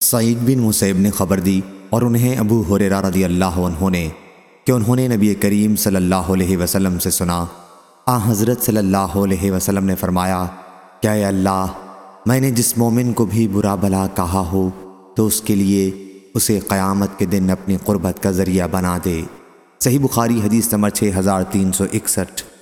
سعید بن مسیب نے خبر دی اور انہیں ابو حریرہ رضی اللہ عنہ نے کہ انہوں نے نبی کریم صلی اللہ علیہ وسلم سے سنا۔ آ، حضرت صلی اللہ علیہ وسلم نے فرمایا کہ اے اللہ، میں نے جس مومن کو بھی برا بلا کہا ہو، تو اس کے لیے اسے قیامت کے دن اپنی قربت کا ذریعہ بنا دے۔ صحیح بخاری حدیث نمبر 6361